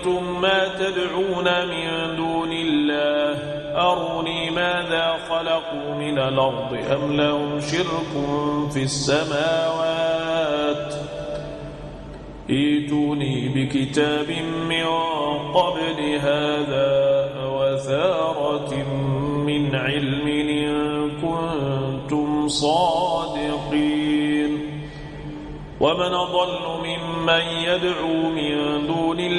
أَفَرَأَيْتُم مَّا تَدْعُونَ مِن دُونِ اللَّهِ أَرُونِي مَاذَا خَلَقُوا مِنَ الْأَرْضِ أَمْ لَهُمْ شِرْكٌ فِي السَّمَاوَاتِ ائتوني بكتاب من قبل هذا وثارة من علم إن كنتم صادقين ومن ضل ممن يدعو من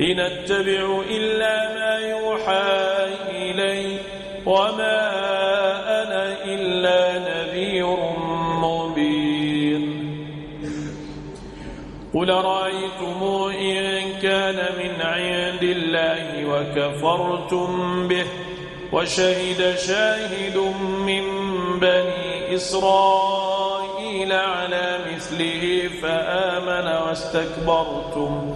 إن اتبع إلا ما يوحى إلي وما أنا إلا نذير مبين. قل رأيتم إن كان من عند الله وكفرتم به وشهد شاهد من بني إسرائيل على مثله فآمن واستكبرتم.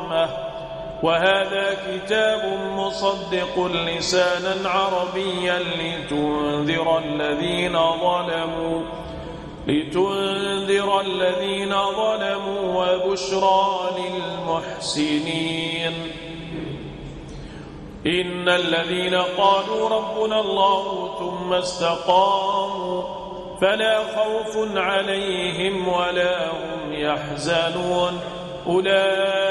وهذا كتاب مصدق لسانا عربيا لتنذر الذين ظلموا لتنذر الذين ظلموا وبشرى للمحسنين. إن الذين قالوا ربنا الله ثم استقاموا فلا خوف عليهم ولا هم يحزنون. أولئك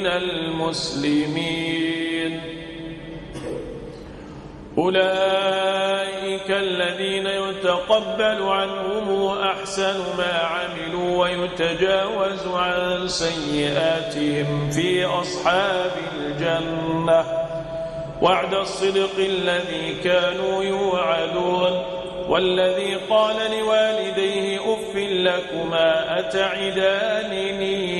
من المسلمين. أولئك الذين يتقبل عنهم أحسن ما عملوا ويتجاوز عن سيئاتهم في أصحاب الجنة. وعد الصدق الذي كانوا يوعدون. والذي قال لوالديه أف لكما أتعدانني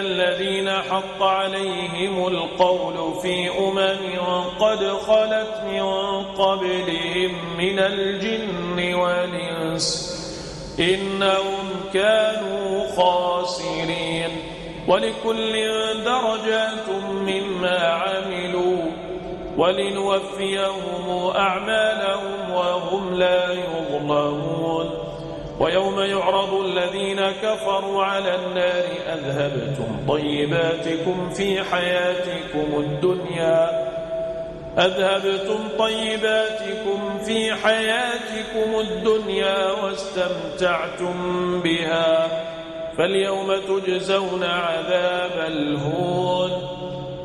الذين حق عليهم القول في أمم قد خلت من قبلهم من الجن والإنس إنهم كانوا خاسرين ولكل درجات مما عملوا ولنوفيهم أعمالهم وهم لا يظلمون ويوم يعرض الذين كفروا على النار أذهبتم طيباتكم في حياتكم الدنيا أذهبتم طيباتكم في حياتكم الدنيا واستمتعتم بها فاليوم تجزون عذاب الهون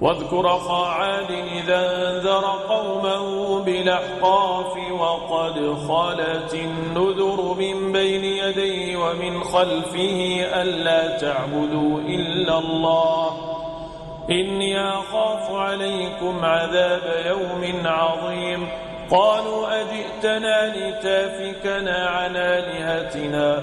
واذكر اخا إذا انذر قومه بالأحقاف وقد خلت النذر من بين يديه ومن خلفه ألا تعبدوا إلا الله إني أخاف عليكم عذاب يوم عظيم قالوا أجئتنا لتافكنا على آلهتنا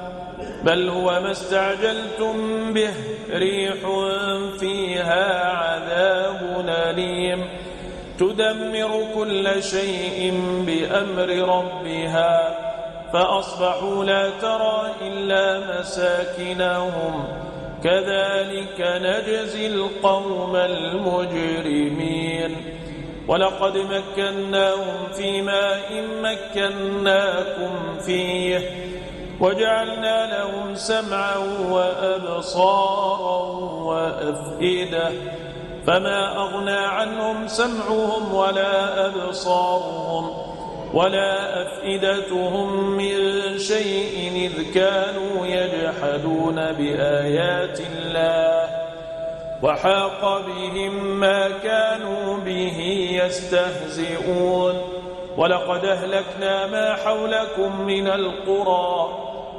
بل هو ما استعجلتم به ريح فيها عذاب أليم. تدمر كل شيء بأمر ربها فأصبحوا لا ترى إلا مساكنهم. كذلك نجزي القوم المجرمين. ولقد مكناهم فيما إن مكناكم فيه وجعلنا لهم سمعا وأبصارا وأفئدة فما أغنى عنهم سمعهم ولا أبصارهم ولا أفئدتهم من شيء إذ كانوا يجحدون بآيات الله وحاق بهم ما كانوا به يستهزئون ولقد أهلكنا ما حولكم من القرى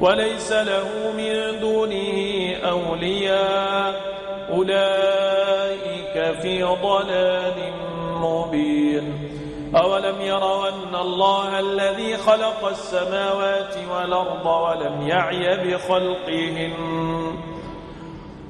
وليس له من دونه أولياء. أولئك في ضلال مبين. أولم يروا أن الله الذي خلق السماوات والأرض ولم يعي بخلقهن؟